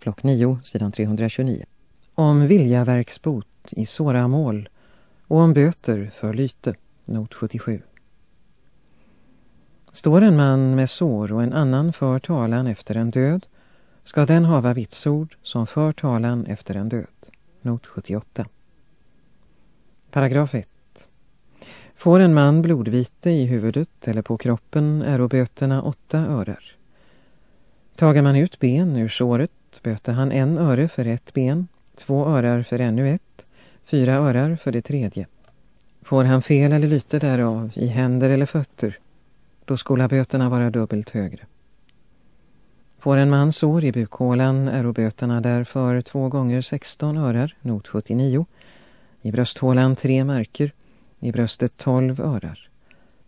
Flock 9, sidan 329. Om viljaverksbot i såramål och om böter för lyte, not 77. Står en man med sår och en annan för talan efter en död, ska den hava vitsord som för talan efter en död, not 78. Paragraf 1. Får en man blodvite i huvudet eller på kroppen är böterna åtta örar. Tager man ut ben ur såret böter han en öre för ett ben, två örar för ännu ett, fyra örar för det tredje. Får han fel eller lyte därav i händer eller fötter, då skola böterna vara dubbelt högre. Får en man sår i bukhålan är böterna därför två gånger 16 örar, not 79, i brösthålan tre märker, i bröstet 12 örar,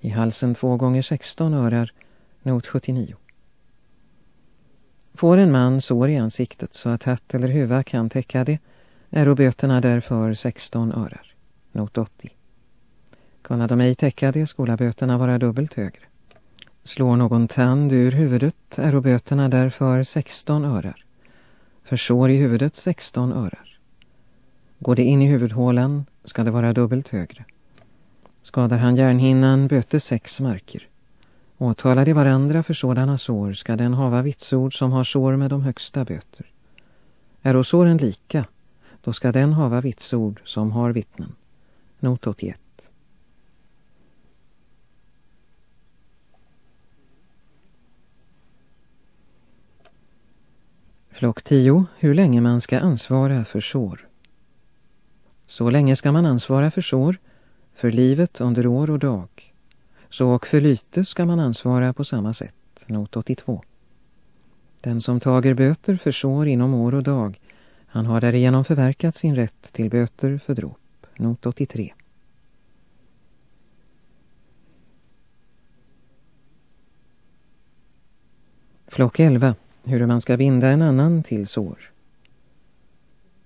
i halsen två gånger 16 örar, not 79. Får en man sår i ansiktet så att hatt eller huva kan täcka det, är böterna därför 16 örar, not 80. Kunna de ej täcka det skola böterna vara dubbelt högre. Slår någon tand ur huvudet är böterna därför 16 örar. För sår i huvudet 16 örar. Går det in i huvudhålan ska det vara dubbelt högre. Skadar han järnhinnan böter 6 marker. Åtalar de varandra för sådana sår ska den hava vitsord som har sår med de högsta böter. Är såren lika, då ska den hava vitsord som har vittnen. Not 81. Flock 10. Hur länge man ska ansvara för sår. Så länge ska man ansvara för sår, för livet under år och dag. Så och för lyte ska man ansvara på samma sätt. Not 82. Den som tager böter för sår inom år och dag, han har därigenom förverkat sin rätt till böter för dråp. Not 83. Flock 11 hur man ska binda en annan till sår.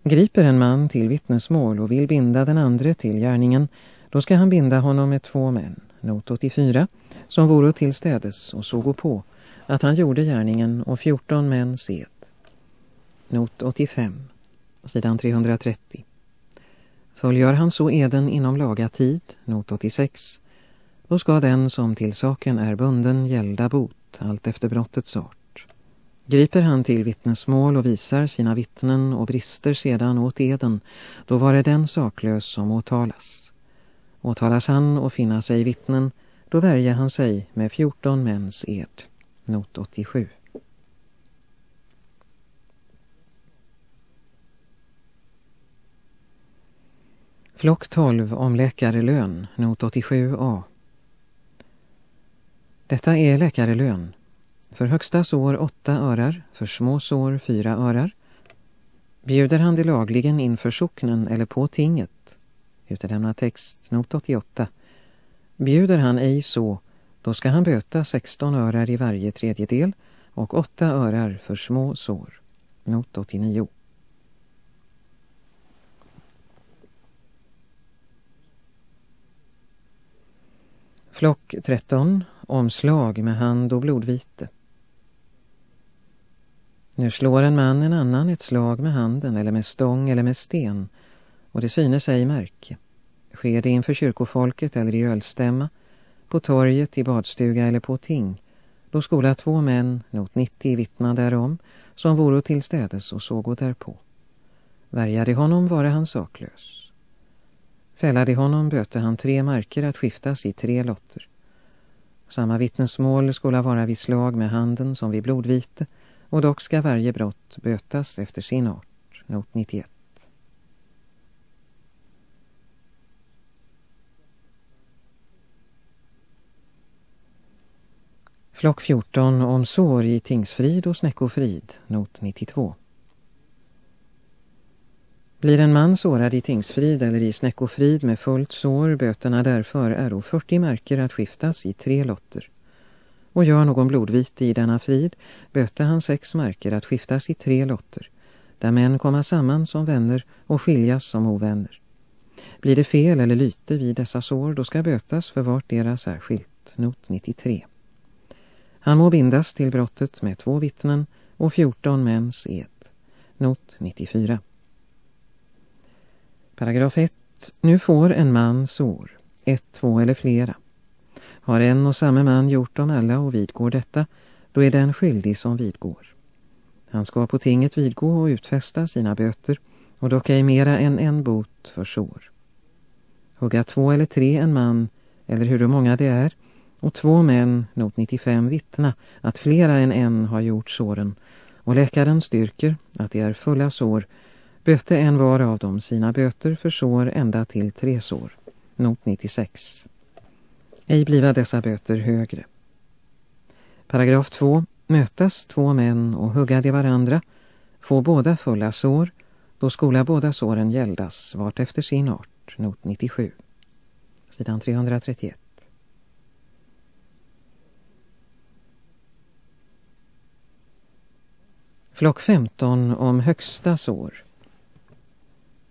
Griper en man till vittnesmål och vill binda den andra till gärningen, då ska han binda honom med två män, not 84, som vore till städes och såg på att han gjorde gärningen och 14 män sed. Not 85, sidan 330. Följer han så eden inom laga tid, not 86, då ska den som till saken är bunden gälda bot, allt efter brottets art. Griper han till vittnesmål och visar sina vittnen och brister sedan åt eden, då var det den saklös som åtalas. Åtalas han och finna sig vittnen, då värjer han sig med 14 mäns ed. Not 87. Flock 12 om läkarelön, not 87a. Detta är läkarelön. För högsta sår åtta örar, för små sår fyra örar. Bjuder han det lagligen inför socknen eller på tinget? Utelämna text, not 88. Bjuder han ej så, då ska han böta 16 örar i varje tredjedel och 8 örar för små sår. Not 89. Flock 13. Omslag med hand och blodvite. Nu slår en man en annan ett slag med handen eller med stång eller med sten och det synes ej märke. Sker det inför kyrkofolket eller i ölstämma, på torget, i badstuga eller på ting, då skola två män, not 90 vittna därom, som voro till städes och sågo därpå. Värjade honom vare han saklös. Fällade honom böte han tre marker att skiftas i tre lotter. Samma vittnesmål skola vara vid slag med handen som vid blodvite, och dock ska varje brott bötas efter sin art. Not 91. Flock 14 om sår i tingsfrid och snäckofrid, not 92. Blir en man sårad i tingsfrid eller i snäckofrid med fullt sår böterna därför är 40 marker att skiftas i tre lotter och gör någon blodvite i denna frid böter han sex marker att skiftas i tre lotter, där män komma samman som vänner och skiljas som ovänner. Blir det fel eller lyte vid dessa sår, då ska bötas för vart deras särskilt, not 93. Han må bindas till brottet med två vittnen och 14 mäns ed. not 94. Paragraf 1. Nu får en man sår, ett, två eller flera. Har en och samma man gjort dem alla och vidgår detta, då är den skyldig som vidgår. Han ska på tinget vidgå och utfästa sina böter, och dock ej mera än en bot för sår. Hugga två eller tre en man, eller hur många det är, och två män, not 95, vittna att flera än en har gjort såren, och läkaren styrker att det är fulla sår, böte en var av dem sina böter för sår ända till tre sår, not 96. Ej bliva dessa böter högre. Paragraf 2. Mötas två män och hugga de varandra, få båda fulla sår, då skola båda såren gäldas vart efter sin art, not 97. Sidan 331. Flock 15 om högsta sår.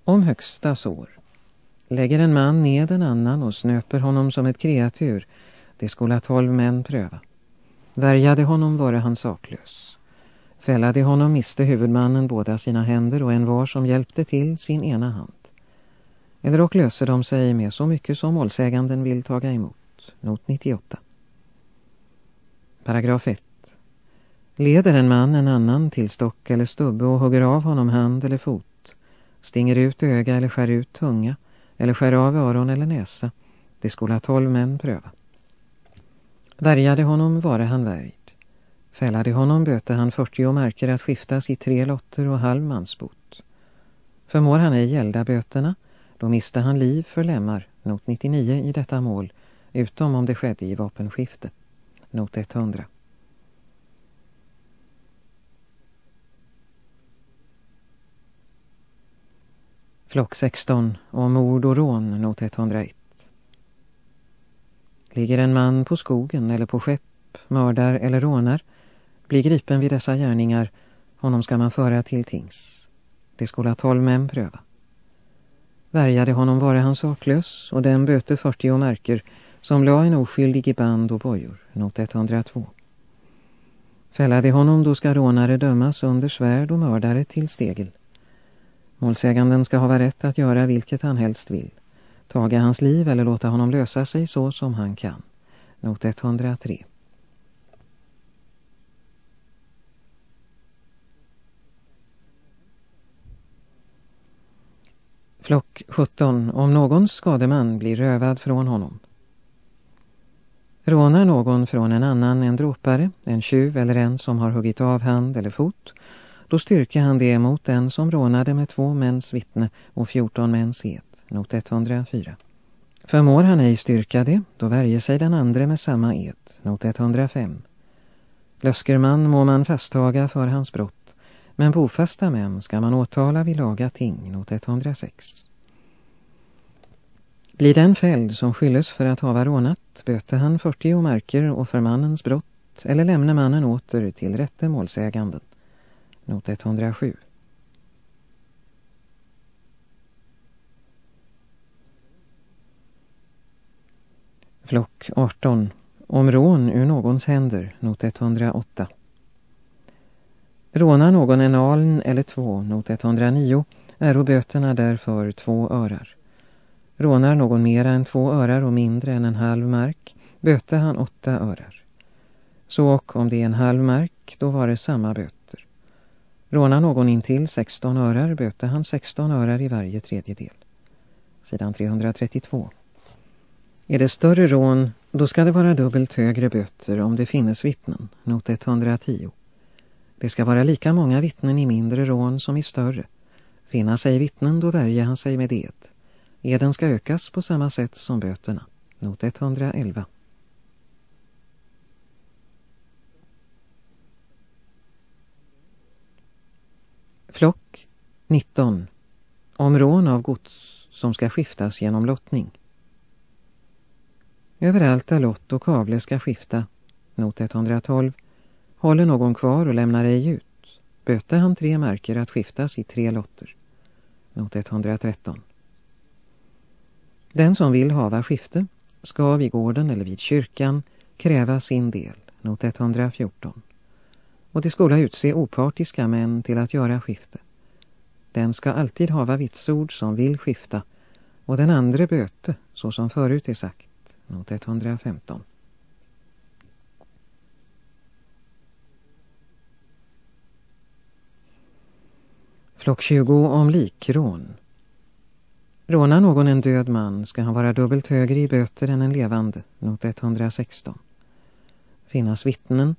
Om högsta sår. Lägger en man ned en annan och snöper honom som ett kreatur, det skola tolv män pröva. Värjade honom vare han saklös. Fällade honom miste huvudmannen båda sina händer och en var som hjälpte till sin ena hand. Eller och löser de sig med så mycket som målsäganden vill taga emot. Not 98. Paragraf 1. Leder en man en annan till stock eller stubbe och hugger av honom hand eller fot, stinger ut öga eller skär ut tunga, eller skär av öron eller näsa, det skola tolv män pröva. Värjade honom vare han värjd. Fällade honom böte han 40 märker att skiftas i tre lotter och halv mansbot. Förmår han ej gälda böterna, då miste han liv för lämmar, not 99 i detta mål, utom om det skedde i vapenskifte, not 100. Flock 16 om mord och rån, not 101. Ligger en man på skogen eller på skepp, mördar eller rånar, blir gripen vid dessa gärningar, honom ska man föra till tings. Det skola tolv män pröva. Värjade honom vare han saklös och den böte 40 och märker som la en oskyldig i band och bojor, not 102. Fällade honom då ska rånare dömas under svärd och mördare till stegel. Målsäganden ska ha rätt att göra vilket han helst vill. Taga hans liv eller låta honom lösa sig så som han kan. Not 103. Flock 17. Om någon skademan blir rövad från honom. Rånar någon från en annan en dråpare, en tjuv eller en som har huggit av hand eller fot- då styrker han det mot den som rånade med två mäns vittne och fjorton mäns ed, not 104. Förmår han ej styrka det, då värjer sig den andra med samma ed, not 105. Löskerman må man fasttaga för hans brott, men bofasta män ska man åtala vid laga ting, not 106. Blir den fälld som skylles för att hava rånat, böter han 40 marker och för mannens brott, eller lämnar mannen åter till rätte målsäganden not 107. Flock 18. Om rån ur någons händer, not 108. Rånar någon en aln eller två, not 109, är böterna därför två örar. Rånar någon mera än två örar och mindre än en halv mark, böter han åtta örar. Så och om det är en halv mark, då var det samma böter. Rånar någon in till 16 örar böter han 16 örar i varje tredjedel. Sidan 332. Är det större rån, då ska det vara dubbelt högre böter om det finnes vittnen, not 110. Det ska vara lika många vittnen i mindre rån som i större. Finna sig vittnen, då värjer han sig med ed. Eden ska ökas på samma sätt som böterna, not 111. Flock 19. Om rån av gods som ska skiftas genom lottning. Överallt där lott och kavle ska skifta, not 112, håller någon kvar och lämnar ej ut. Böter han tre marker att skiftas i tre lotter. Not 113. Den som vill hava skifte ska vid gården eller vid kyrkan kräva sin del, not 114 och det skola utse opartiska män till att göra skifte. den ska alltid hava vitsord som vill skifta och den andra böte, så som förut är sagt, not 115. Flock 20 om likrån. Rånar någon en död man ska han vara dubbelt högre i böter än en levande, not 116. Finnas vittnen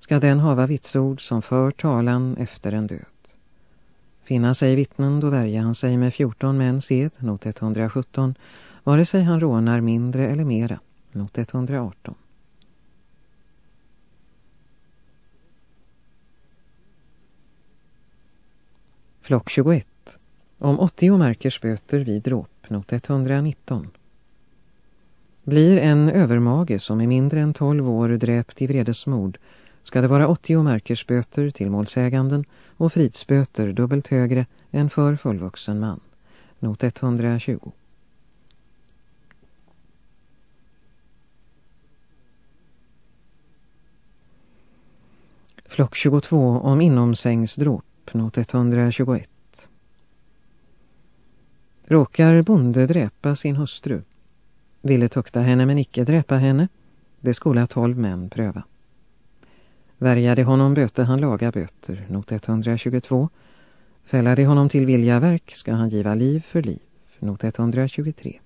ska den hava vitsord som för talan efter en död. Finna sig vittnen då värjer han sig med 14 män sed, not 117, vare sig han rånar mindre eller mera, not 118. Flock 21. Om 80 märkers böter vid dråp, not 119. Blir en övermage som är mindre än 12 år dräpt i vredesmord ska det vara 80 märkesböter till målsäganden och fridsböter dubbelt högre än för fullvuxen man. Not 120. Flock 22 om inomsängsdråp, not 121. Råkar bonde dräpa sin hustru? Ville tukta henne men icke dräpa henne? Det skola tolv män pröva. Värjade honom böte han laga böter, not 122. Fällade honom till viljaverk ska han giva liv för liv, not 123.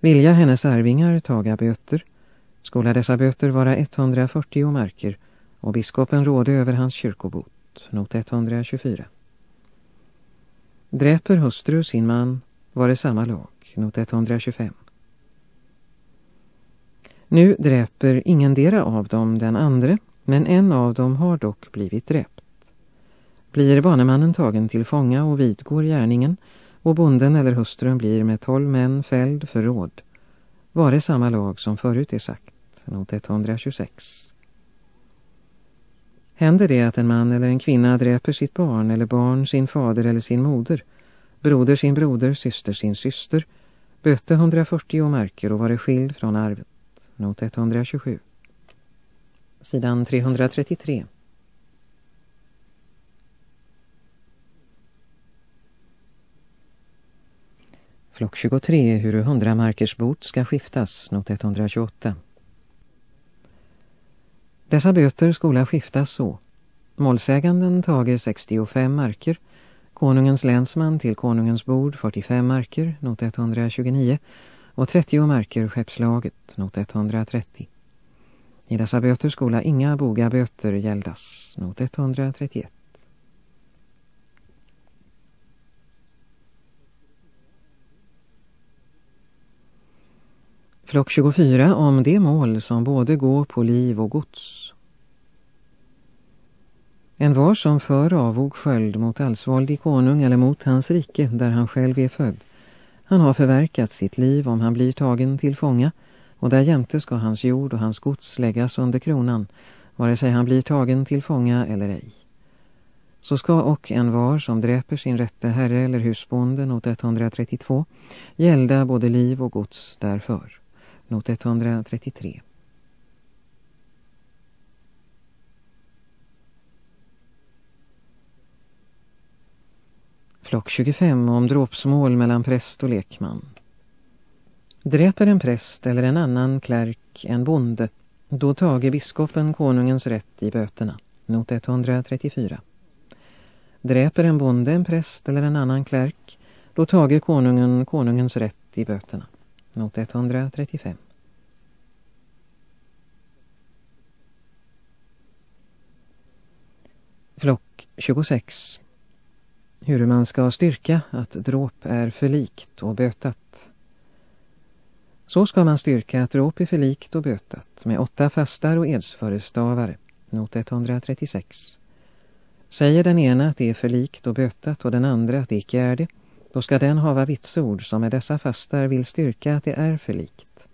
Vilja hennes arvingar taga böter, skola dessa böter vara 140 marker och biskopen råde över hans kyrkobot, not 124. Dräper hustru sin man var det samma lag, not 125. Nu dräper ingendera av dem den andra, men en av dem har dock blivit dräpt. Blir banemannen tagen till fånga och vidgår gärningen och bonden eller hustrun blir med tolv män fälld för råd, var det samma lag som förut är sagt, not 126. Händer det att en man eller en kvinna dräper sitt barn eller barn sin fader eller sin moder, broder sin broder, syster sin syster, böte 140 marker och var skild från arvet not 127. Sidan 333. Flock 23, hur 100 markers bot ska skiftas, not 128. Dessa böter skola skiftas så. Målsäganden tager 65 marker, konungens länsman till konungens bord 45 marker, not 129 och 30 marker skeppslaget, not 130. I dessa böter skola inga boga böter gäldas, not 131. Flock 24 om det mål som både går på liv och gods. En var som för avog sköld mot allsvåldig konung eller mot hans rike där han själv är född han har förverkat sitt liv om han blir tagen till fånga och där jämte ska hans jord och hans gods läggas under kronan vare sig han blir tagen till fånga eller ej. Så ska och en var som dräper sin rätte herre eller husbonde, not 132, gälda både liv och gods därför. Not 133. Flock 25 om dråpsmål mellan präst och lekman. Dräper en präst eller en annan klärk en bonde, då tager biskopen konungens rätt i böterna. Not 134. Dräper en bonde en präst eller en annan klärk, då tager konungen konungens rätt i böterna. Not 135. Flock 26 hur man ska styrka att dråp är förlikt och bötat. Så ska man styrka att dråp är förlikt och bötat med åtta fastar och edsförestavare, not 136. Säger den ena att det är förlikt och bötat och den andra att det icke är det, då ska den hava vitsord som med dessa fastar vill styrka att det är förlikt.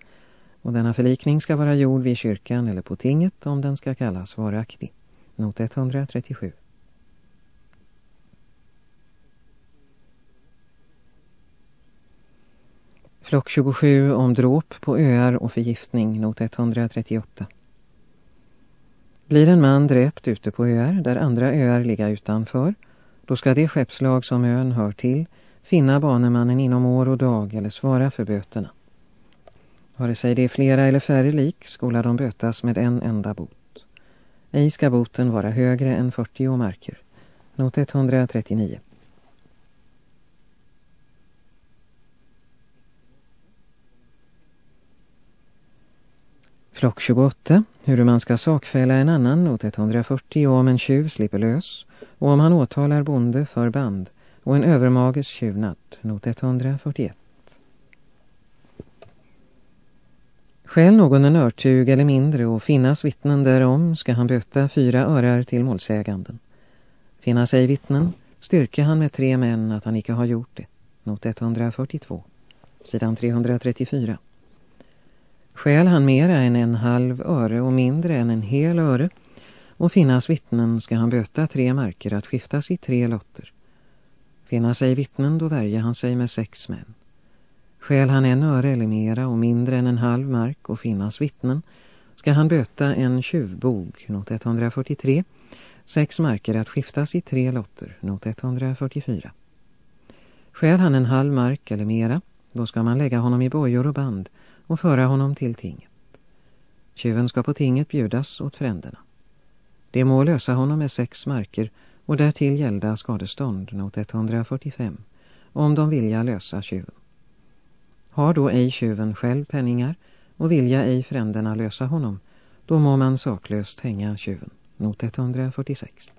Och denna förlikning ska vara gjord vid kyrkan eller på tinget om den ska kallas varaktig. Not 137. Flock 27 om dråp på öar och förgiftning, not 138. Blir en man dräpt ute på öar där andra öar ligger utanför, då ska det skeppslag som ön hör till finna banemannen inom år och dag eller svara för böterna. Vare sig det är flera eller färre lik skola de bötas med en enda bot. Ej ska boten vara högre än 40 marker. Not 139. Flock 28. Hur man ska sakfälla en annan not 140 om en tjuv slipper lös och om han åtalar bonde för band och en övermages tjuvnatt, not 141. Skäl någon en örtug eller mindre och finnas vittnen därom ska han böta fyra örar till målsäganden. Finnas ej vittnen styrker han med tre män att han icke har gjort det. Not 142. Sidan 334. Skäl han mera än en halv öre och mindre än en hel öre och finnas vittnen ska han böta tre marker att skiftas i tre lotter. Finnas ej vittnen då värjer han sig med sex män. Skäl han en öre eller mera och mindre än en halv mark och finnas vittnen ska han böta en tjuvbog, not 143, sex marker att skiftas i tre lotter, not 144. Skäl han en halv mark eller mera, då ska man lägga honom i bojor och band och föra honom till tinget. Tjuven ska på tinget bjudas åt fränderna. Det må lösa honom med sex marker och därtill gälda skadestånd, not 145, om de vilja lösa tjuven. Har då ej tjuven själv penningar och vilja ej fränderna lösa honom, då må man saklöst hänga tjuven. Not 146.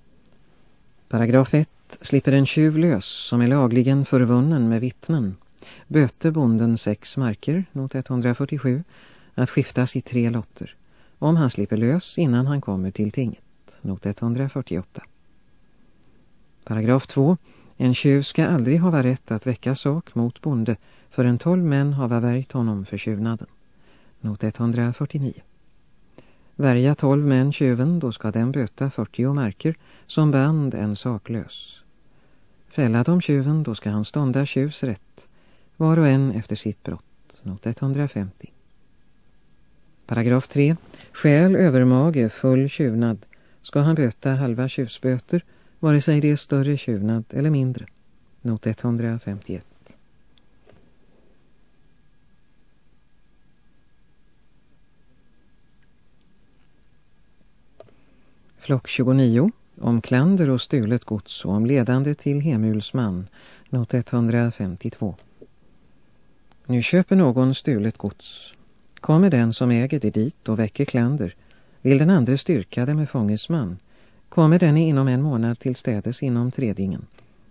Paragraf 1. Slipper en tjuv lös som är lagligen förvunnen med vittnen. Böte bonden sex marker, not 147, att skiftas i tre lotter. Om han slipper lös innan han kommer till tinget. Not 148. Paragraf 2. En tjuv ska aldrig ha rätt att väcka sak mot bonde förrän tolv män har värjt honom för tjuvnaden. Not 149. Värja tolv män tjuven, då ska den böta 40 marker som band en saklös. Fälla de tjuven, då ska han stånda tjuvs rätt, var och en efter sitt brott. Not 150. Paragraf 3. Skäl övermage full tjuvnad ska han böta halva tjuvsböter, vare sig det är större tjuvnad eller mindre. Not 151. Flock 29 om klander och stulet gods och om ledande till hemulsman, not 152. Nu köper någon stulet gods. Kommer den som äger det dit och väcker klander, vill den andra styrka det med fångesman, kommer den inom en månad till städes inom tredingen,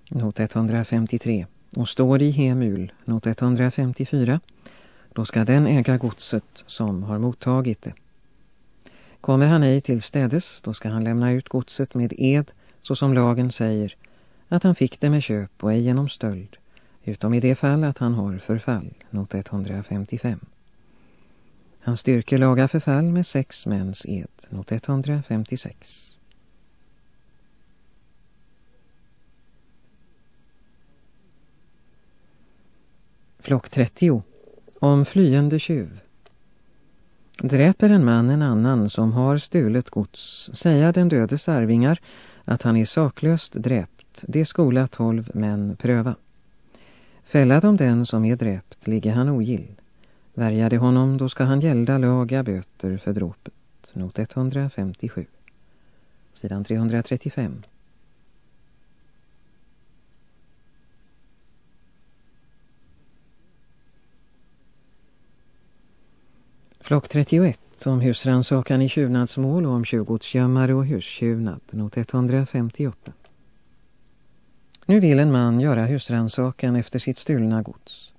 not 153, och står i hemul, not 154, då ska den äga godset som har mottagit det. Kommer han ej till städes, då ska han lämna ut godset med ed, så som lagen säger, att han fick det med köp och ej genom stöld, utom i det fall att han har förfall, not 155. Han styrker laga förfall med sex mäns ed, not 156. Flock 30. Om flyende tjuv. Dräper en man en annan som har stulet gods, säga den dödes arvingar att han är saklöst dräpt, det skola tolv män pröva. Fälla de den som är dräpt, ligger han ogill. Värja det honom, då ska han gälda laga böter för dråpet. Not 157. Sidan 335. Flock 31 om husransakan i tjuvnadsmål och om tjuvgodsgömmare och hustjuvnad, not 158. Nu vill en man göra husransakan efter sitt stulna gods.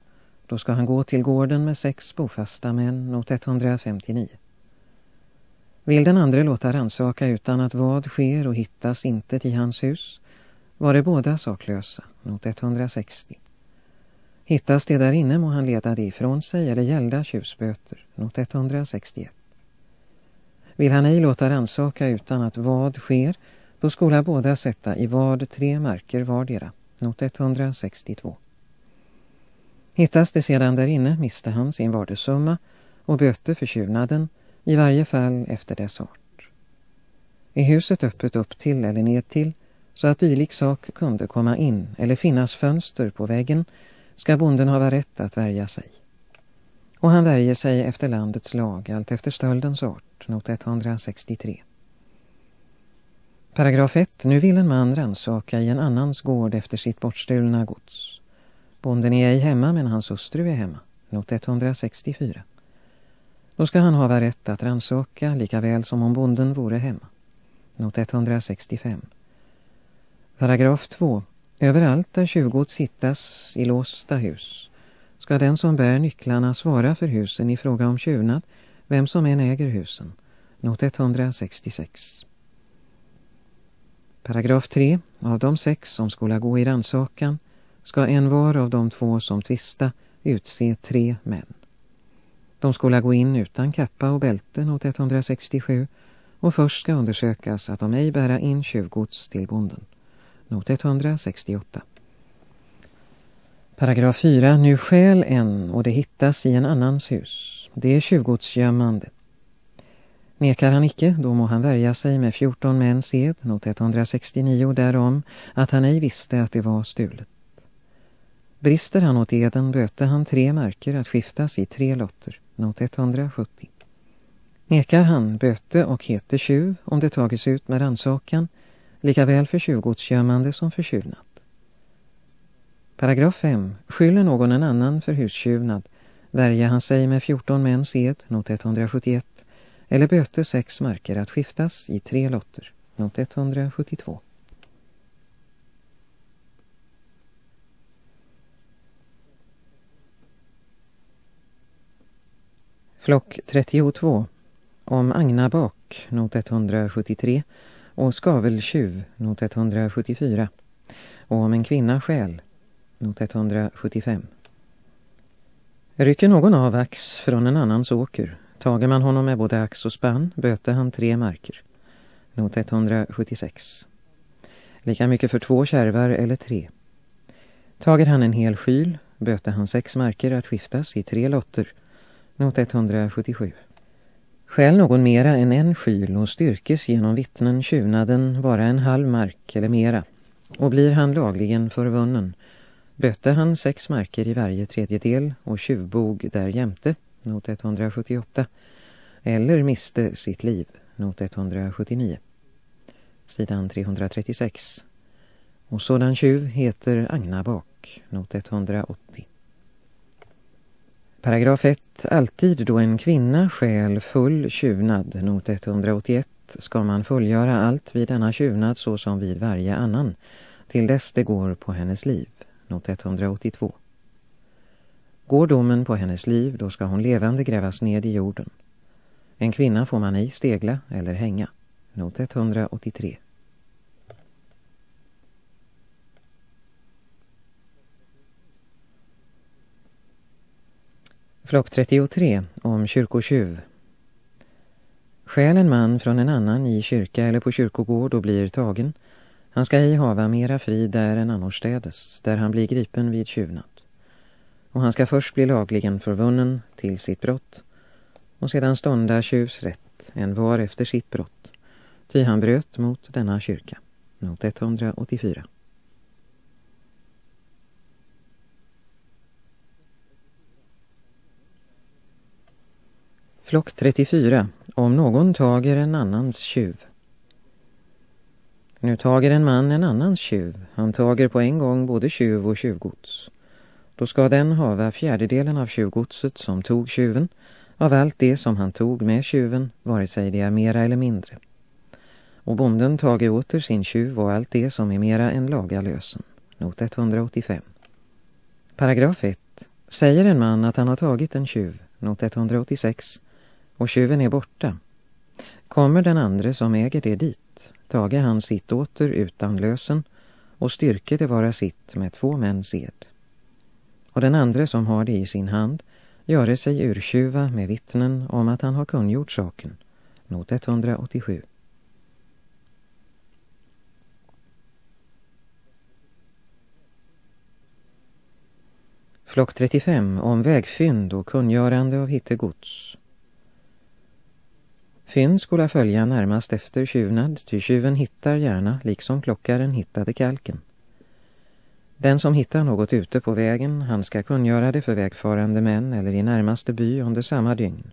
Då ska han gå till gården med sex bofasta män, not 159. Vill den andra låta ransaka utan att vad sker och hittas inte till hans hus, var det båda saklösa, not 160. Hittas det där inne må han leda det ifrån sig eller gälda tjusböter, not 161. Vill han ej låta ransaka utan att vad sker, då skola båda sätta i vad tre marker vardera, not 162. Hittas det sedan där inne miste han sin vardesumma och böter för tjuvnaden, i varje fall efter dess art. Är huset öppet upp till eller ned till, så att dylik sak kunde komma in eller finnas fönster på väggen ska bonden ha rätt att värja sig. Och han värjer sig efter landets lag, allt efter stöldens art, not 163. Paragraf 1. Nu vill en man ransaka i en annans gård efter sitt bortstulna gods. Bonden är ej hemma men hans hustru är hemma, not 164. Då ska han ha rätt att ransaka lika väl som om bonden vore hemma. Not 165. Paragraf 2. Överallt där tjuvgods hittas i låsta hus ska den som bär nycklarna svara för husen i fråga om tjuvnad, vem som än äger husen. Not 166. Paragraf 3. Av de sex som skola gå i ransakan ska en var av de två som tvista utse tre män. De skola gå in utan kappa och bälte, not 167, och först ska undersökas att de ej bära in tjuvgods till bonden. Not 168. Paragraf 4. Nu skäl en och det hittas i en annans hus. Det är tjuvgodsgömmandet. Nekar han icke, då må han värja sig med 14 män sed, not 169 därom, att han ej visste att det var stulet. Brister han åt eden böte han tre marker att skiftas i tre lotter, not 170. Nekar han böte och heter tjuv om det tagits ut med ransakan, lika väl för tjuvgodsgömmande som för tjuvnad. Paragraf 5. Skyller någon en annan för hustjuvnad, värjer han sig med 14 män sed, not 171, eller böter sex marker att skiftas i tre lotter, not 172. Flock 32 om Agnabak, not 173, och Skaveltjuv, not 174, och om en kvinna själ, not 175. Rycker någon av ax från en annans åker, tager man honom med både ax och spann, böter han tre marker, not 176. Lika mycket för två kärvar eller tre. Tager han en hel skyl, böter han sex marker att skiftas i tre lotter, not 177. Skäl någon mera än en skyl och styrkes genom vittnen tjuvnaden vara en halv mark eller mera, och blir han lagligen förvunnen, böter han sex marker i varje tredjedel och tjuvbog där jämte, not 178, eller miste sitt liv, not 179. Sidan 336. Och sådan tjuv heter Agnabak, not 180. Paragraf 1. Alltid då en kvinna skäl full tjuvnad, not 181, ska man fullgöra allt vid denna tjuvnad så som vid varje annan, till dess det går på hennes liv, not 182. Går domen på hennes liv, då ska hon levande grävas ned i jorden. En kvinna får man ej stegla eller hänga, not 183. Flock 33 om kyrkotjuv. Skäl en man från en annan i kyrka eller på kyrkogård och blir tagen. Han ska ej hava mera fri där än annorstädes, där han blir gripen vid tjuvnad. Och han ska först bli lagligen förvunnen till sitt brott och sedan stånda tjuvsrätt en var efter sitt brott. Ty han bröt mot denna kyrka. Not 184. Flock 34. Om någon tager en annans tjuv. Nu tager en man en annans tjuv. Han tager på en gång både tjuv och tjuvgods. Då ska den hava fjärdedelen av tjuvgodset som tog tjuven, av allt det som han tog med tjuven, vare sig det är mera eller mindre. Och bonden tager åter sin tjuv och allt det som är mera än lagalösen. Not 185. Paragraf 1. Säger en man att han har tagit en tjuv, not 186, och tjuven är borta. Kommer den andre som äger det dit, tager han sitt åter utan lösen och styrke det vara sitt med två män sed. Och den andre som har det i sin hand göre sig urtjuva med vittnen om att han har kungjort saken. Not 187. Flock 35 om vägfynd och kungörande av hittegods. Fynd skola följa närmast efter tjuvnad, ty tjuven hittar gärna, liksom klockaren hittade kalken. Den som hittar något ute på vägen, han ska kungöra det för vägfarande män eller i närmaste by under samma dygn.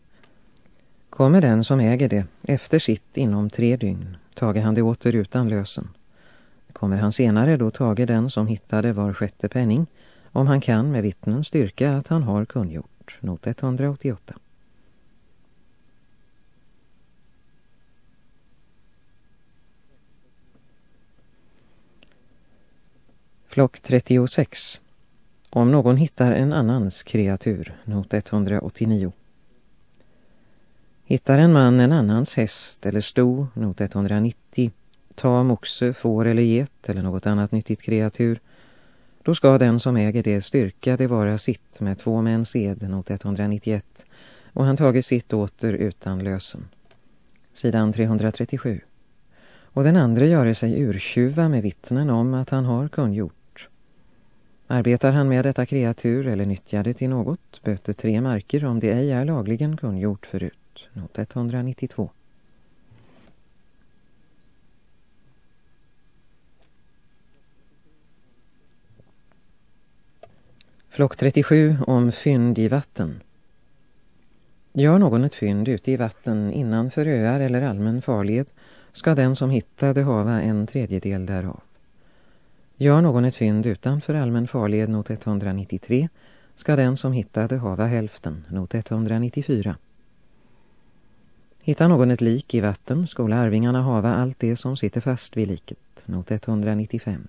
Kommer den som äger det efter sitt inom tre dygn, tager han det åter utan lösen. Kommer han senare då tager den som hittade var sjätte penning, om han kan med vittnen styrka att han har kungjort. Not 188. Flock 36. Om någon hittar en annans kreatur, not 189. Hittar en man en annans häst eller sto, not 190, tam, oxe, får eller get eller något annat nyttigt kreatur, då ska den som äger det styrka det vara sitt med två mäns ed, not 191, och han tager sitt åter utan lösen. Sidan 337. Och den andra gör sig urtjuva med vittnen om att han har kungjort. Arbetar han med detta kreatur eller nyttjar det till något, böter tre marker om det ej är lagligen kungjort förut. Not 192. Flock 37 om fynd i vatten. Gör någon ett fynd ute i vatten innanför öar eller allmän farled ska den som hittade hava en tredjedel därav. Gör någon ett fynd utanför allmän farled not 193 ska den som hittade hava hälften, not 194. Hittar någon ett lik i vatten skola arvingarna hava allt det som sitter fast vid liket, not 195.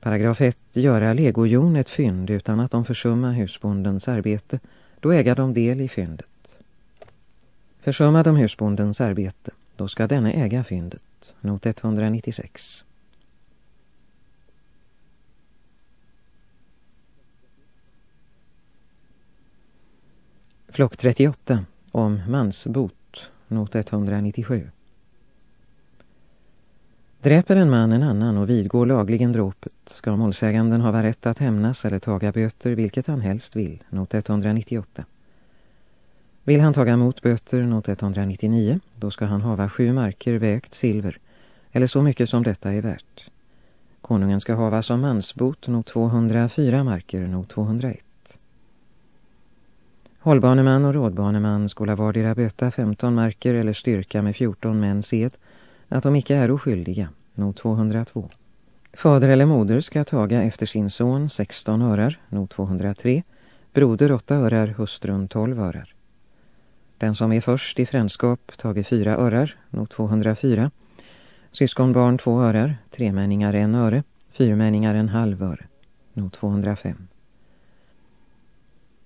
Paragraf 1. Göra legojon ett fynd utan att de försumma husbondens arbete, då äga de del i fyndet. Försumma de husbondens arbete, då ska denne äga fyndet, not 196. Flock 38 om mansbot, not 197. Dräper en man en annan och vidgår lagligen dråpet ska målsäganden ha rätt att hämnas eller taga böter vilket han helst vill, not 198. Vill han taga emot böter, not 199, då ska han hava sju marker vägt silver, eller så mycket som detta är värt. Konungen ska hava som mansbot, not 204 marker, not 201. Hållbaneman och rådbaneman skola vardera böta 15 marker eller styrka med 14 män sed att de icke är oskyldiga, not 202. Fader eller moder ska taga efter sin son 16 örar, not 203. Broder 8 örar, hustrun 12 örar. Den som är först i frändskap tager 4 örar, not 204. Syskonbarn 2 örar, tremänningar 1 öre, fyrmänningar en halv öre, not 205.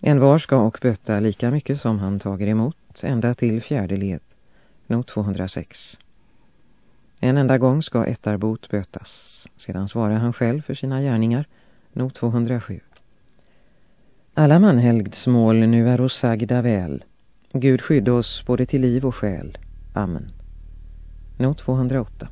En var ska och böta lika mycket som han tager emot, ända till fjärde led. Not 206. En enda gång ska ettarbot bötas. Sedan svarar han själv för sina gärningar. Not 207. Alla manhelgdsmål nu är oss sagda väl. Gud skydda oss både till liv och själ. Amen. Not 208.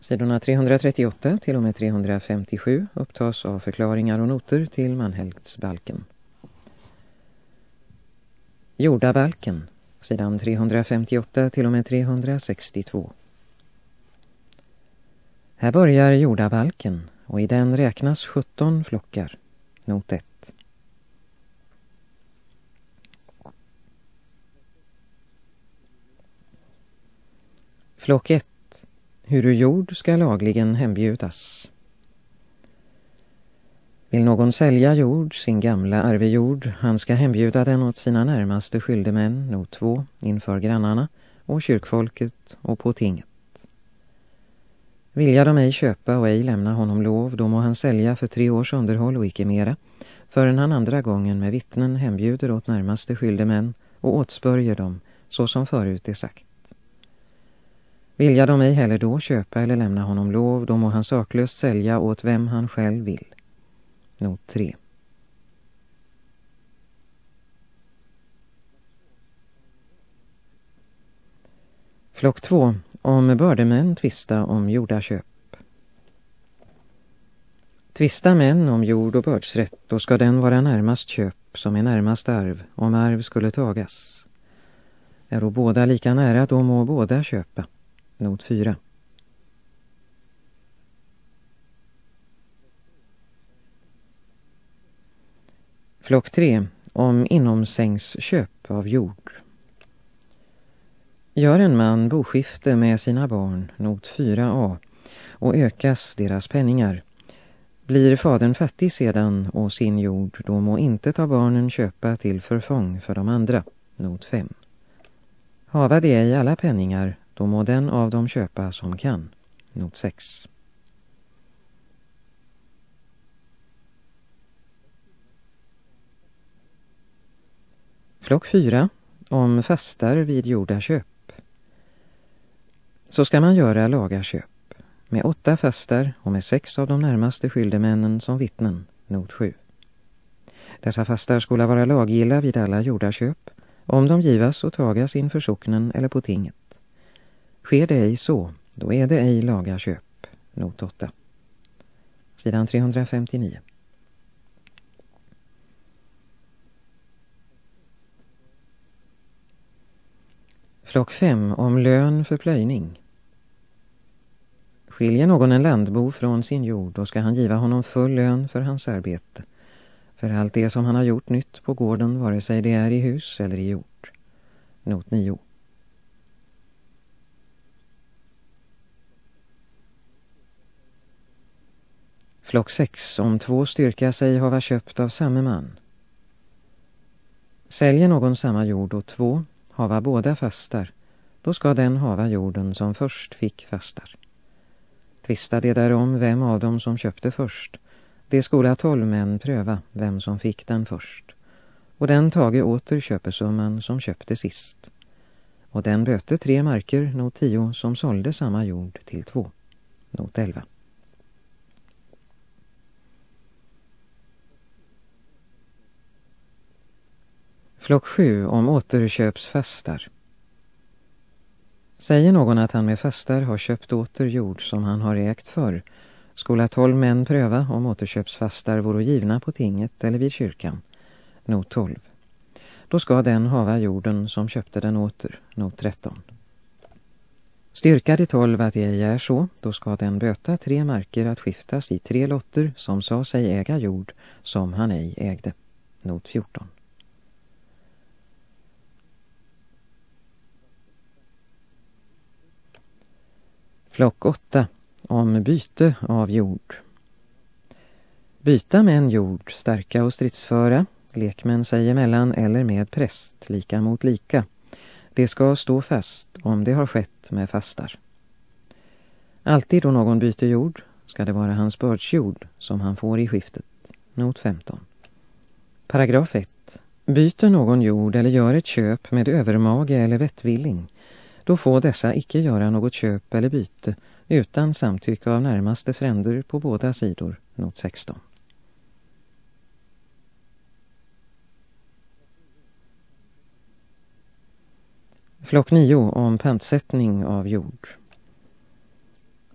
Sidorna 338 till och med 357 upptas av förklaringar och noter till Manhelgtsbalken. Jordabalken, sidan 358 till och med 362. Här börjar jordabalken och i den räknas 17 flockar. Not 1. Flock 1 hur jord ska lagligen hembjudas. Vill någon sälja jord, sin gamla arvejord, han ska hembjuda den åt sina närmaste skyldemän, not två, inför grannarna och kyrkfolket och på tinget. Vilja de ej köpa och ej lämna honom lov, då må han sälja för tre års underhåll och icke mera, förrän han andra gången med vittnen hembjuder åt närmaste skyldemän och åtspörjer dem, så som förut är sagt. Vilja de ej heller då köpa eller lämna honom lov, då må han saklöst sälja åt vem han själv vill. Not 3. Flock 2. Om bördemän tvista om jordaköp. Tvista män om jord och bördsrätt, då ska den vara närmast köp köp som är närmast arv om arv skulle tagas. Är då båda lika nära då må båda köpa. Not 4. Flock 3. Om inomsängsköp av jord. Gör en man boskifte med sina barn, not 4a, och ökas deras penningar. Blir fadern fattig sedan och sin jord, då må inte ta barnen köpa till förfång för de andra, not 5. Hava de ej alla penningar, då må den av dem köpa som kan, not 6. Flock 4. Om fastar vid gjorda köp. Så ska man göra laga köp. Med åtta fastar och med sex av de närmaste skyldemännen som vittnen, not 7. Dessa fastar skulle vara laggilla vid alla gjorda köp, om de givas och tagas inför socknen eller på tinget. Sker det ej så, då är det ej laga köp, not 8. Sidan 359. Flock 5 om lön för plöjning. Skiljer någon en landbo från sin jord då ska han giva honom full lön för hans arbete. För allt det som han har gjort nytt på gården vare sig det är i hus eller i jord. Not 9. Flock 6 om två styrka sig hava köpt av samme man. Säljer någon samma jord och två hava båda fastar, då ska den hava jorden som först fick fastar. Tvista det därom vem av dem som köpte först, det skola tolv män pröva vem som fick den först. Och den tage åter köpesumman som köpte sist. Och den böte tre marker, not tio, som sålde samma jord till två. Not elva. Flock 7 om återköpsfastar. Säger någon att han med fastar har köpt åter jord som han har ägt för, skola tolv män pröva om återköpsfastar vore givna på tinget eller vid kyrkan. Not 12. Då ska den hava jorden som köpte den åter. Not 13. Styrka de tolv att det ej är så, då ska den böta tre marker att skiftas i tre lotter som sa sig äga jord som han ej ägde. Not 14. Flock 8. Om byte av jord. Byta med en jord, starka och stridsföra, lekmän sig emellan eller med präst, lika mot lika. Det ska stå fast om det har skett med fastar. Alltid då någon byter jord ska det vara hans bördsjord som han får i skiftet. Not 15. Paragraf 1. Byter någon jord eller gör ett köp med övermage eller vettvilling då får dessa icke göra något köp eller byte utan samtycke av närmaste fränder på båda sidor, not 16. Flock 9 om pantsättning av jord.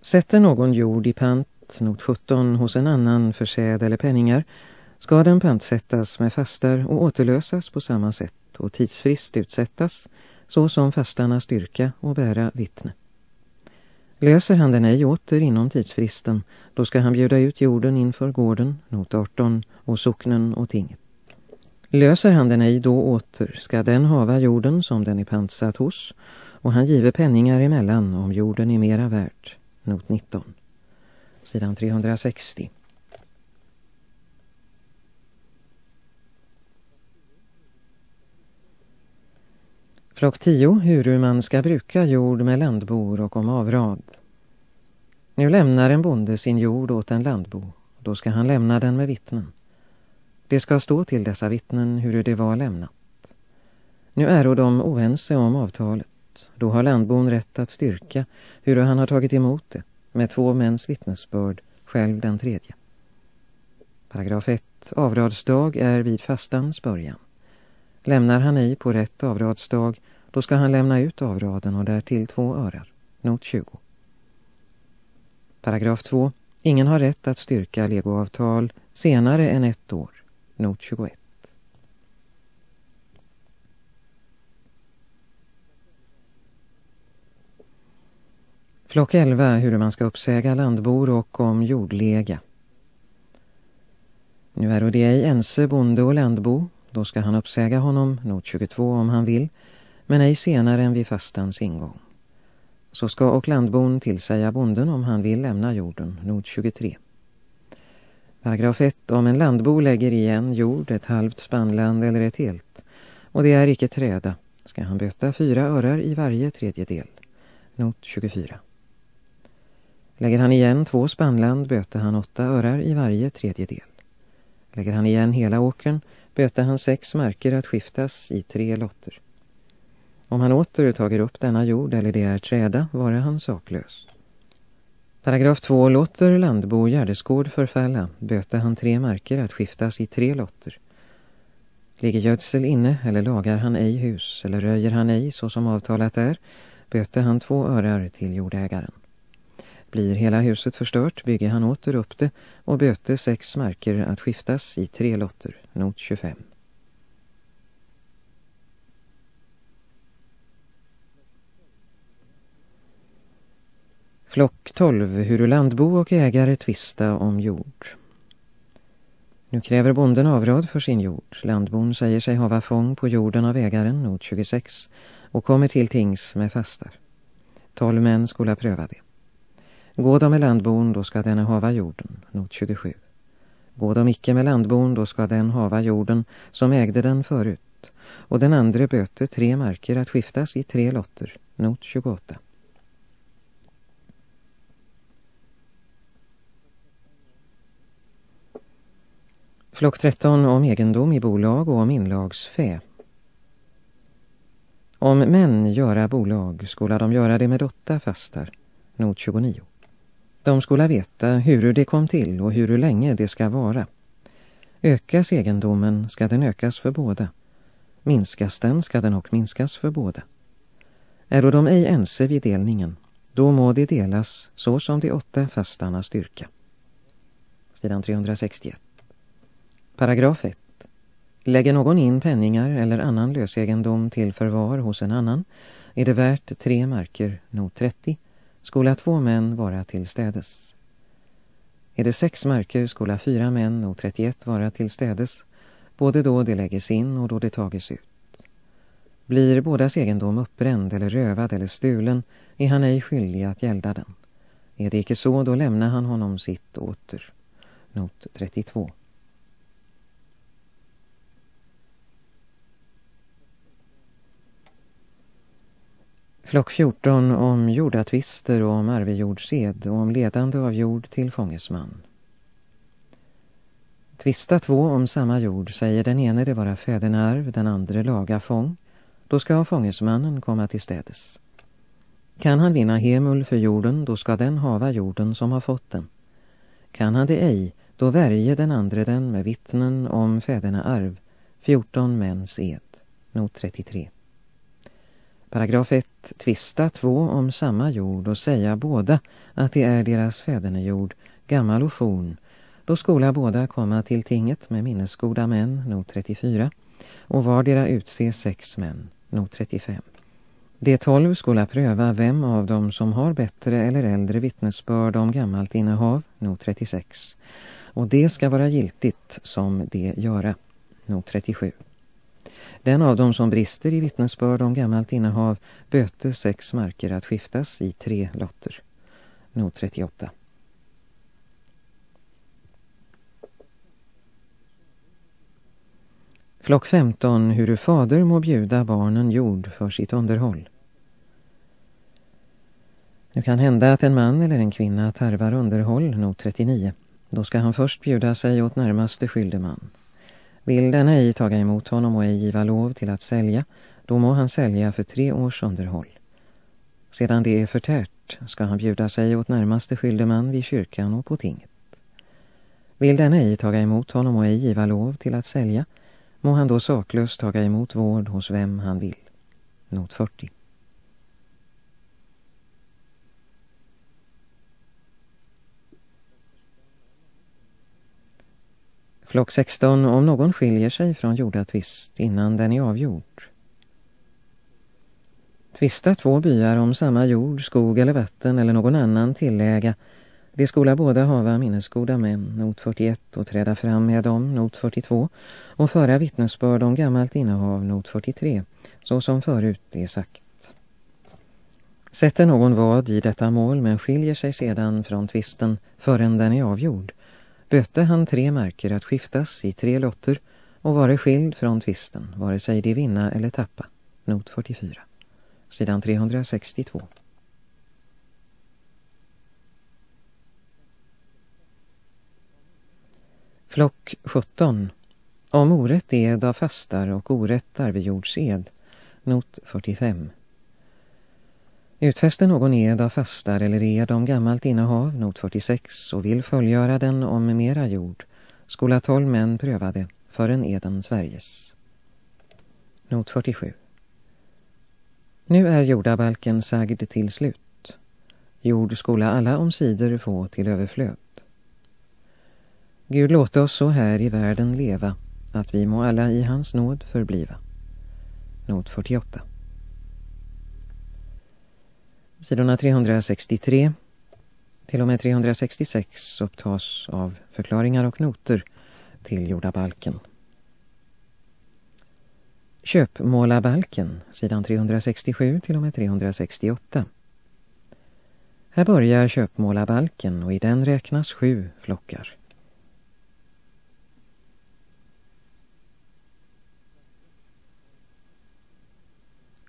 Sätter någon jord i pant, not 17, hos en annan för säd eller penningar, ska den pantsättas med fastar och återlösas på samma sätt och tidsfrist utsättas såsom fastarnas fastarna styrka och bära vittne. Löser han den ej åter inom tidsfristen, då ska han bjuda ut jorden inför gården, not 18, och socknen och tinget. Löser han den ej då åter, ska den hava jorden som den är pantsatt hos, och han giver penningar emellan om jorden är mera värd, not 19. Sidan 360. Flock 10. Hur man ska bruka jord med landbor och om avrad. Nu lämnar en bonde sin jord åt en landbo. Då ska han lämna den med vittnen. Det ska stå till dessa vittnen hur det var lämnat. Nu är de oense om avtalet. Då har landbon rätt att styrka hur han har tagit emot det med två mäns vittnesbörd, själv den tredje. Paragraf 1. Avradsdag är vid fastans början. Lämnar han i på rätt avradsdag, då ska han lämna ut avraden och därtill två örar. Not 20. Paragraf 2. Ingen har rätt att styrka legoavtal senare än ett år. Not 21. Flock 11. Hur man ska uppsäga landbor och om jordlega. Nu är och det ej ense bonde och landbo då ska han uppsäga honom, not 22 om han vill, men ej senare än vid fastans ingång. Så ska och landbon tillsäga bonden om han vill lämna jorden, not 23. Paragraf 1. Om en landbo lägger igen jord, ett halvt spannland eller ett helt, och det är icke träda, ska han böta fyra örar i varje tredjedel. Not 24. Lägger han igen två spannland böter han åtta örar i varje tredjedel. Lägger han igen hela åkern böte han sex marker att skiftas i tre lotter. Om han åter tager upp denna jord eller det är träda vare han saklös. Paragraf 2 låter landbo gärdesgård förfälla böte han tre marker att skiftas i tre lotter. Ligger gödsel inne eller lagar han ej hus eller röjer han ej så som avtalat är böte han två örar till jordägaren. Blir hela huset förstört bygger han åter upp det och böter sex marker att skiftas i tre lotter, not 25. Flock 12. Hur landbo och ägare tvista om jord. Nu kräver bonden avråd för sin jord. Landbon säger sig hava fång på jorden av ägaren, not 26, och kommer till tings med fastar. Tolv män skulle pröva det. Gå de med landbon, då ska den hava jorden, not 27. Gå de icke med landbon, då ska den hava jorden som ägde den förut, och den andra böter tre marker att skiftas i tre lotter, not 28. Flock 13 om egendom i bolag och om inlagsfä. Om män göra bolag skulle de göra det med åtta fastar, not 29. De skulle veta hur det kom till och hur länge det ska vara. Ökas egendomen ska den ökas för båda. Minskas den ska den och minskas för båda. Är de ej ense vid delningen, då må det delas så som de åtta fastarna styrka. Sidan 361. Paragraf 1. Lägger någon in penningar eller annan lösegendom till förvar hos en annan är det värt tre marker, not 30, skola två män vara tillstädes. Är det sex marker skola fyra män och 31 vara tillstädes, både då det lägges in och då det tages ut. Blir bådas egendom uppbränd eller rövad eller stulen är han ej skyldig att gälda den. Är det icke så, då lämnar han honom sitt åter. Not 32. Flock 14 om jordatvister och om arvejordsed och om ledande av jord till fångesman. Tvista två om samma jord säger den ene det vara fädernearv, den andra laga fång. Då ska fångesmannen komma till städes. Kan han vinna hemul för jorden, då ska den hava jorden som har fått den. Kan han det ej, då värje den andra den med vittnen om fädernearv, 14 mäns ed. Not 33. Paragraf 1. Tvista två om samma jord och säga båda att det är deras fädernejord, gammal och forn. Då skola båda komma till tinget med minnesgoda män, not 34, och vardera utse sex män, not 35. De tolv skola pröva vem av dem som har bättre eller äldre vittnesbörd om gammalt innehav, not 36. Och det ska vara giltigt som det göra, not 37. Den av dem som brister i vittnesbörd om gammalt innehav böte sex marker att skiftas i tre lotter. Not 38. Flock 15. Hur fader må bjuda barnen jord för sitt underhåll. Nu kan hända att en man eller en kvinna tarvar underhåll, not 39. Då ska han först bjuda sig åt närmaste skyldeman. Vill den ej taga emot honom och ej giva lov till att sälja, då må han sälja för tre års underhåll. Sedan det är förtärt ska han bjuda sig åt närmaste skyldeman vid kyrkan och på tinget. Vill den ej taga emot honom och ej giva lov till att sälja, må han då saklöst taga emot vård hos vem han vill. Not 40. Flock 16. Om någon skiljer sig från jordatvist innan den är avgjord. Tvista två byar om samma jord, skog eller vatten eller någon annan tilläga. De skola båda hava minnesgoda män, not 41, och träda fram med dem, not 42, och föra vittnesbörd om gammalt innehav, not 43, så som förut är sagt. Sätter någon vad i detta mål men skiljer sig sedan från tvisten förrän den är avgjord, böte han tre marker att skiftas i tre lotter och vare skild från tvisten, vare sig de vinna eller tappa. Not 44. Sidan 362. Flock 17. Om orätt ed av fastar och orätt arvejordsed. Not 45. Utfäster någon ed av fastar eller ed om gammalt innehav, not 46, och vill fullgöra den om mera jord, skola tolv män pröva det förrän eden Sveriges. Not 47. Nu är jordabalken sagd till slut. Jord skola alla omsider få till överflöd. Gud låt oss så här i världen leva, att vi må alla i hans nåd förbliva. Not 48. Sidorna 363 till och med 366 upptas av förklaringar och noter till jordabalken. Köpmålabalken, sidan 367 till och med 368. Här börjar köpmålabalken och i den räknas sju flockar.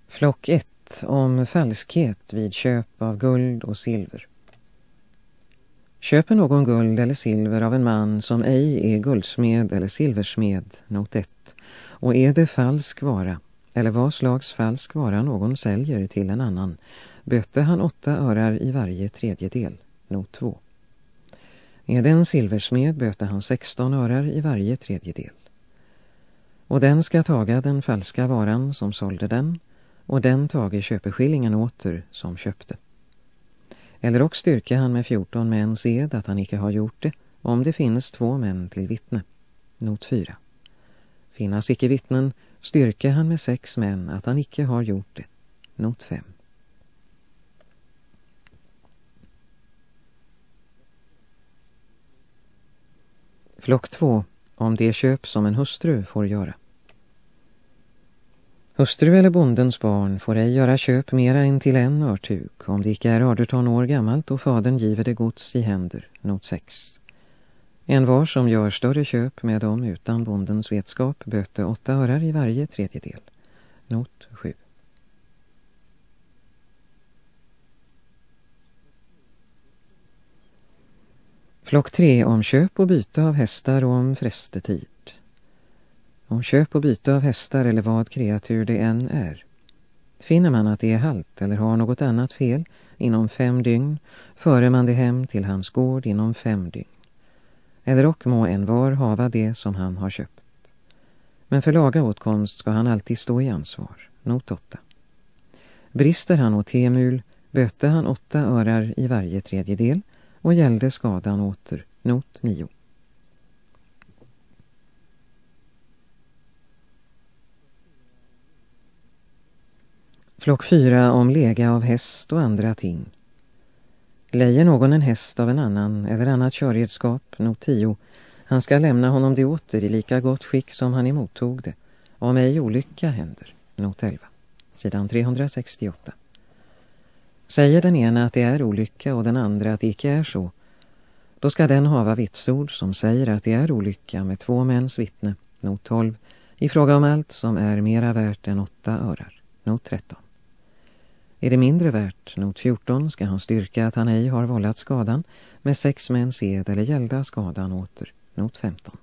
Flock 1 om falskhet vid köp av guld och silver. Köper någon guld eller silver av en man som ej är guldsmed eller silversmed, not 1, och är det falsk vara, eller vad slags falsk vara någon säljer till en annan, böter han åtta örar i varje tredjedel, not 2. Är det en silversmed böter han 16 örar i varje tredjedel. Och den ska taga den falska varan som sålde den, och den tager köpeskillingen åter som köpte. Eller och styrke han med 14 män sed att han icke har gjort det, om det finnes två män till vittne. Not 4. Finnas icke vittnen, styrke han med sex män att han icke har gjort det. Not 5. Flock 2. Om det köp som en hustru får göra. Hustru eller bondens barn får ej göra köp mera än till en örtug, om det icke är 18 år gammalt och fadern giver det gods i händer, not 6. En var som gör större köp med dem utan bondens vetskap böte åtta örar i varje tredjedel, not 7. Flock 3 om köp och byte av hästar och om frestetid. Om köp och byte av hästar eller vad kreatur det än är. Finner man att det är halt eller har något annat fel inom fem dygn före man det hem till hans gård inom fem dygn. Eller och må en var hava det som han har köpt. Men för laga åtkomst ska han alltid stå i ansvar. Not 8. Brister han åt hemul böter han åtta örar i varje tredjedel och gällde skadan åter. Not 9. Flock 4 om lega av häst och andra ting. Lejer någon en häst av en annan eller annat körredskap, not 10, han ska lämna honom det åter i lika gott skick som han emottog det, om ej olycka händer, not 11, sidan 368. Säger den ena att det är olycka och den andra att det icke är så, då ska den hava vitsord som säger att det är olycka med två mäns vittne, not 12, i fråga om allt som är mera värt än åtta örar, not 13. Är det mindre värt, not 14, ska han styrka att han ej har vållat skadan med sex män sed eller gälda skadan åter, not 15.